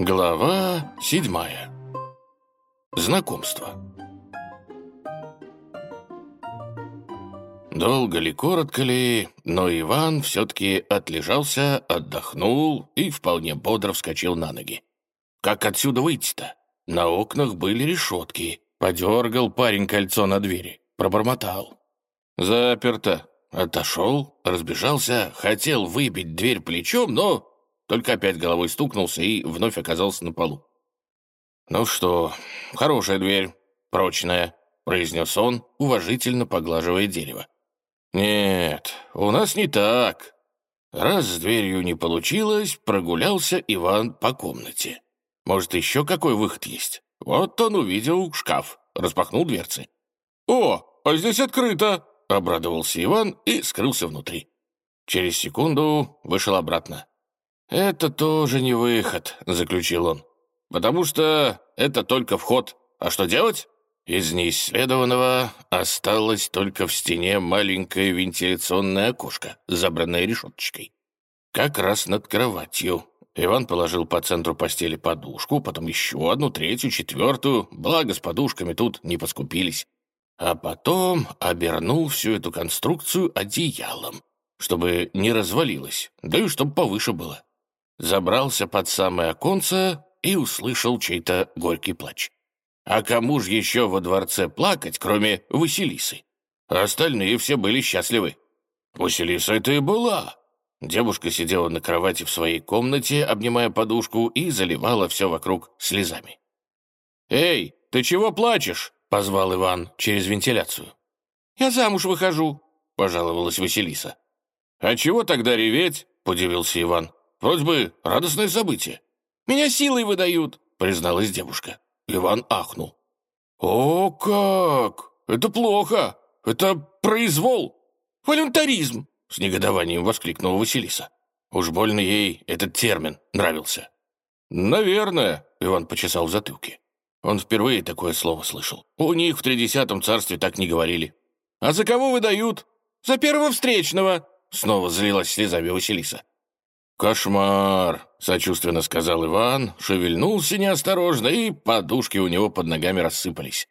Глава седьмая. Знакомство. Долго ли, коротко ли, но Иван все-таки отлежался, отдохнул и вполне бодро вскочил на ноги. Как отсюда выйти-то? На окнах были решетки. Подергал парень кольцо на двери, пробормотал. Заперто. Отошел, разбежался, хотел выбить дверь плечом, но только опять головой стукнулся и вновь оказался на полу. «Ну что, хорошая дверь, прочная», — произнес он, уважительно поглаживая дерево. «Нет, у нас не так. Раз с дверью не получилось, прогулялся Иван по комнате. Может, еще какой выход есть? Вот он увидел шкаф, распахнул дверцы. «О, а здесь открыто!» — обрадовался Иван и скрылся внутри. Через секунду вышел обратно. «Это тоже не выход», — заключил он. «Потому что это только вход. А что делать?» Из неисследованного осталось только в стене маленькое вентиляционное окошко, забранное решеточкой. Как раз над кроватью. Иван положил по центру постели подушку, потом еще одну, третью, четвертую. Благо, с подушками тут не поскупились. А потом обернул всю эту конструкцию одеялом, чтобы не развалилось, да и чтобы повыше было забрался под самое оконце и услышал чей-то горький плач. А кому же еще во дворце плакать, кроме Василисы? Остальные все были счастливы. Василиса это и была. Девушка сидела на кровати в своей комнате, обнимая подушку, и заливала все вокруг слезами. «Эй, ты чего плачешь?» — позвал Иван через вентиляцию. «Я замуж выхожу», — пожаловалась Василиса. «А чего тогда реветь?» — подивился Иван. Вроде бы радостное событие. Меня силой выдают, призналась девушка. Иван ахнул. О, как! Это плохо! Это произвол! Волюнтаризм! С негодованием воскликнула Василиса. Уж больно ей этот термин нравился. «Наверное», — Иван почесал в затылке. Он впервые такое слово слышал. У них в тридесятом царстве так не говорили. «А за кого выдают?» «За первого встречного!» Снова злилась слезами Василиса. «Кошмар!» — сочувственно сказал Иван, шевельнулся неосторожно, и подушки у него под ногами рассыпались.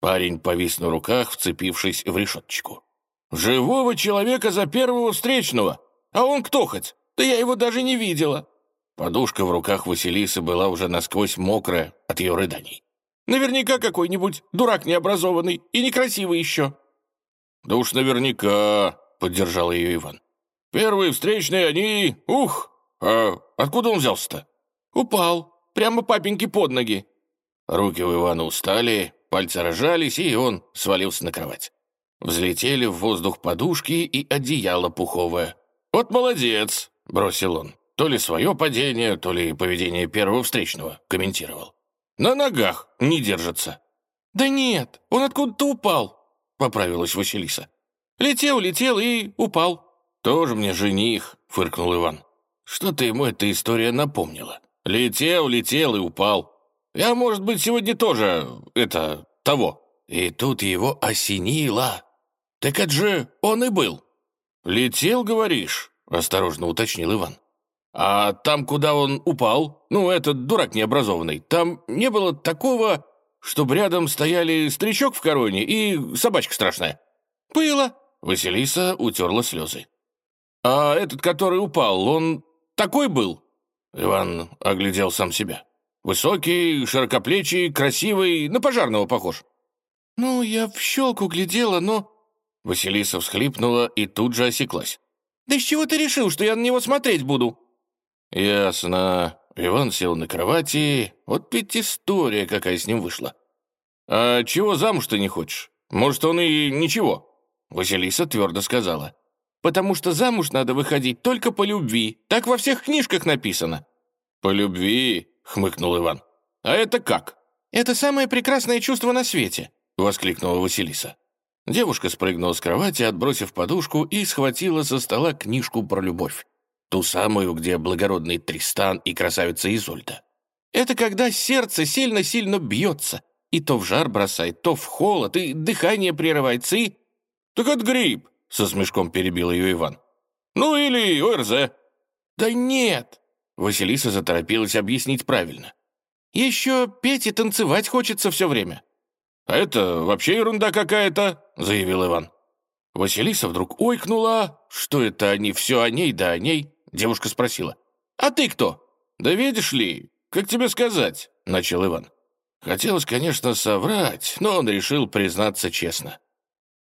Парень повис на руках, вцепившись в решеточку. «Живого человека за первого встречного! А он кто хоть? Да я его даже не видела!» Подушка в руках Василисы была уже насквозь мокрая от ее рыданий. «Наверняка какой-нибудь дурак необразованный и некрасивый еще!» «Да уж наверняка!» — поддержал ее Иван. «Первые встречные они... Ух, «А откуда он взялся-то?» «Упал. Прямо папеньке под ноги». Руки у Ивана устали, пальцы рожались, и он свалился на кровать. Взлетели в воздух подушки и одеяло пуховое. «Вот молодец!» — бросил он. То ли свое падение, то ли поведение первого встречного комментировал. «На ногах не держится». «Да нет, он откуда-то упал», — поправилась Василиса. «Летел, летел и упал». «Тоже мне жених», — фыркнул Иван. Что-то ему эта история напомнила. Летел, летел и упал. Я, может быть, сегодня тоже, это, того. И тут его осенило. Так это же он и был. Летел, говоришь? Осторожно уточнил Иван. А там, куда он упал, ну, этот дурак необразованный, там не было такого, чтобы рядом стояли старичок в короне и собачка страшная. Было. Василиса утерла слезы. А этот, который упал, он такой был?» Иван оглядел сам себя. «Высокий, широкоплечий, красивый, на пожарного похож». «Ну, я в щелку глядела, но...» Василиса всхлипнула и тут же осеклась. «Да с чего ты решил, что я на него смотреть буду?» «Ясно». Иван сел на кровати. Вот ведь история какая с ним вышла. «А чего замуж ты не хочешь? Может, он и ничего?» Василиса твердо сказала потому что замуж надо выходить только по любви. Так во всех книжках написано». «По любви?» — хмыкнул Иван. «А это как?» «Это самое прекрасное чувство на свете», — воскликнула Василиса. Девушка спрыгнула с кровати, отбросив подушку, и схватила со стола книжку про любовь. Ту самую, где благородный Тристан и красавица Изольда. «Это когда сердце сильно-сильно бьется, и то в жар бросает, то в холод, и дыхание прерывается, и...» «Так это грипп!» Со смешком перебил ее Иван. «Ну или ОРЗ». «Да нет!» Василиса заторопилась объяснить правильно. «Еще петь и танцевать хочется все время». «А это вообще ерунда какая-то», — заявил Иван. Василиса вдруг ойкнула. Что это они, все о ней да о ней? Девушка спросила. «А ты кто?» «Да видишь ли, как тебе сказать?» — начал Иван. Хотелось, конечно, соврать, но он решил признаться честно.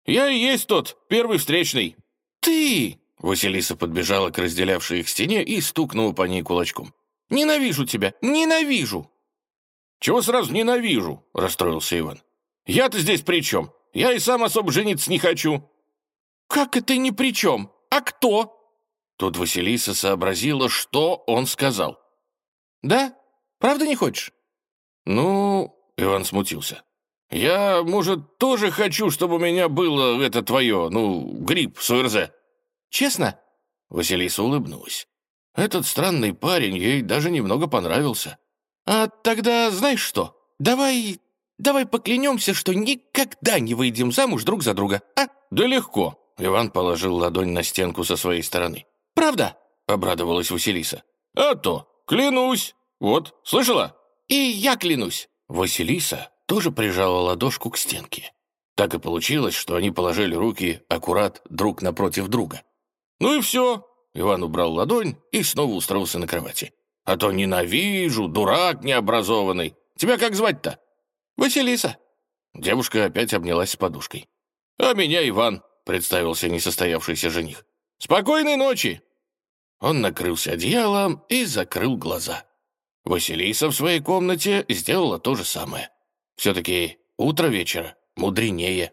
«Я и есть тот, первый встречный». «Ты!» — Василиса подбежала к разделявшей их стене и стукнула по ней кулачком. «Ненавижу тебя! Ненавижу!» «Чего сразу ненавижу?» — расстроился Иван. «Я-то здесь при чем? Я и сам особо жениться не хочу». «Как это ни при чем? А кто?» Тут Василиса сообразила, что он сказал. «Да? Правда не хочешь?» «Ну...» — Иван смутился. «Я, может, тоже хочу, чтобы у меня было это твое, ну, гриб с ОРЗ». «Честно?» — Василиса улыбнулась. Этот странный парень ей даже немного понравился. «А тогда знаешь что? Давай... давай поклянемся, что никогда не выйдем замуж друг за друга, а?» «Да легко», — Иван положил ладонь на стенку со своей стороны. «Правда?» — обрадовалась Василиса. «А то, клянусь. Вот, слышала?» «И я клянусь!» Василиса тоже прижала ладошку к стенке. Так и получилось, что они положили руки аккурат друг напротив друга. «Ну и все!» Иван убрал ладонь и снова устроился на кровати. «А то ненавижу, дурак необразованный. Тебя как звать-то?» «Василиса». Девушка опять обнялась с подушкой. «А меня Иван», — представился несостоявшийся жених. «Спокойной ночи!» Он накрылся одеялом и закрыл глаза. Василиса в своей комнате сделала то же самое. Все-таки утро вечера мудренее.